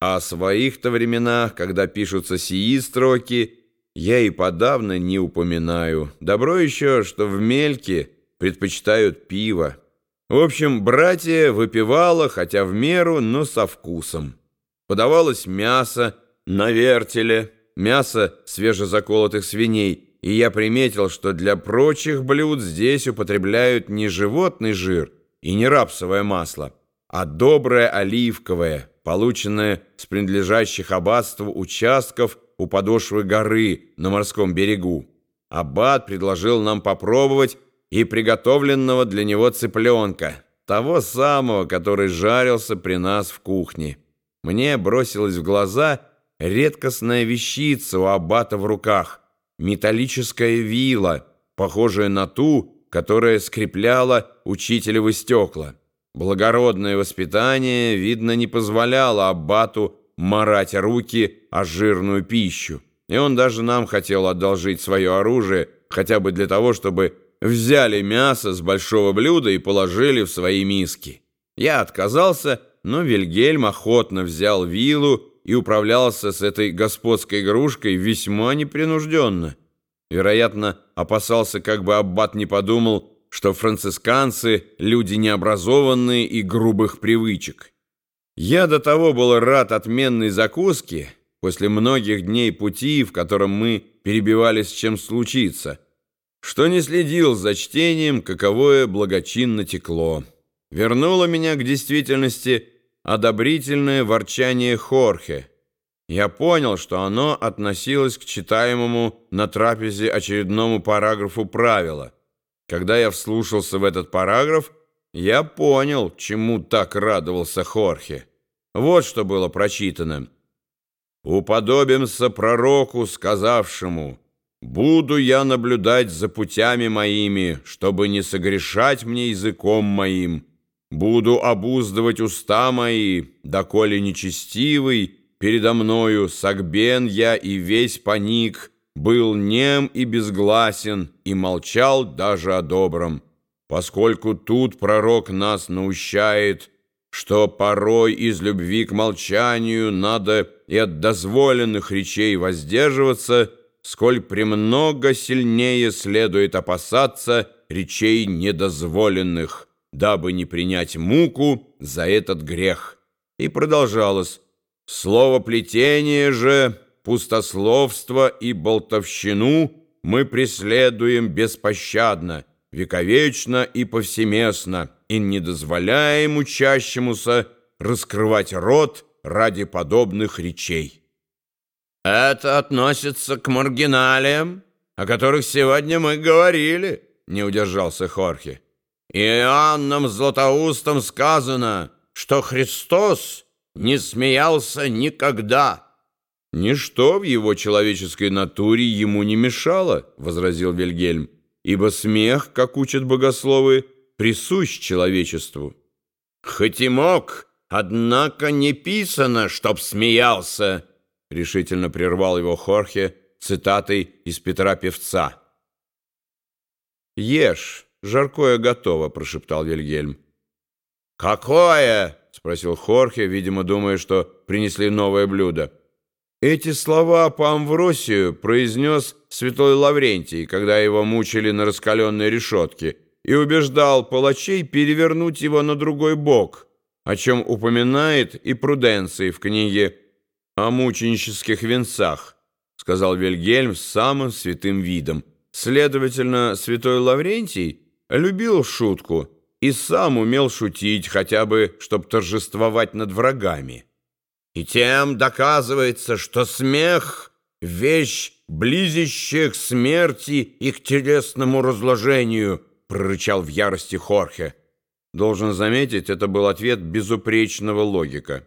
А о своих-то временах, когда пишутся сии строки, я и подавно не упоминаю. Добро еще, что в мельке предпочитают пиво. В общем, братья выпивало, хотя в меру, но со вкусом. Подавалось мясо на вертеле, мясо свежезаколотых свиней, и я приметил, что для прочих блюд здесь употребляют не животный жир и не рапсовое масло, а доброе оливковое, полученное с принадлежащих аббатству участков у подошвы горы на морском берегу. Аббат предложил нам попробовать и приготовленного для него цыпленка, того самого, который жарился при нас в кухне. Мне бросилась в глаза редкостная вещица у аббата в руках, металлическая вила, похожая на ту, которая скрепляла учителевы стекла. Благородное воспитание, видно, не позволяло аббату марать руки о жирную пищу, и он даже нам хотел одолжить свое оружие, хотя бы для того, чтобы взяли мясо с большого блюда и положили в свои миски. Я отказался, но Вильгельм охотно взял вилу и управлялся с этой господской игрушкой весьма непринужденно. Вероятно, опасался, как бы аббат не подумал, что францисканцы – люди необразованные и грубых привычек. Я до того был рад отменной закуске, после многих дней пути, в котором мы перебивались, чем случится, что не следил за чтением, каковое благочинно текло. Вернуло меня к действительности одобрительное ворчание Хорхе. Я понял, что оно относилось к читаемому на трапезе очередному параграфу правила – когда я вслушался в этот параграф, я понял, чему так радовался Хорхе. Вот что было прочитано. «Уподобимся пророку, сказавшему, «Буду я наблюдать за путями моими, чтобы не согрешать мне языком моим. Буду обуздывать уста мои, доколе нечестивый, передо мною согбен я и весь паник» был нем и безгласен, и молчал даже о добром, поскольку тут пророк нас наущает, что порой из любви к молчанию надо и от дозволенных речей воздерживаться, сколь премного сильнее следует опасаться речей недозволенных, дабы не принять муку за этот грех. И продолжалось. Слово плетение же пустословство и болтовщину мы преследуем беспощадно, вековечно и повсеместно, и не дозволяем учащемуся раскрывать рот ради подобных речей. Это относится к маргиналиям, о которых сегодня мы говорили, не удержался Хорхе. Иоанном Златоустом сказано, что Христос не смеялся никогда. «Ничто в его человеческой натуре ему не мешало», — возразил Вильгельм, «ибо смех, как учат богословы, присущ человечеству». «Хоть и мог, однако не писано, чтоб смеялся», — решительно прервал его Хорхе цитатой из Петра Певца. «Ешь, жаркое готово», — прошептал Вильгельм. «Какое?» — спросил Хорхе, видимо, думая, что принесли новое блюдо. Эти слова по Амвросию произнес святой Лаврентий, когда его мучили на раскаленной решетке, и убеждал палачей перевернуть его на другой бок, о чем упоминает и Пруденций в книге о мученических венцах, сказал Вильгельм с самым святым видом. Следовательно, святой Лаврентий любил шутку и сам умел шутить, хотя бы, чтобы торжествовать над врагами. И тем доказывается, что смех — вещь, близящая к смерти и к телесному разложению, прорычал в ярости Хорхе. Должен заметить, это был ответ безупречного логика.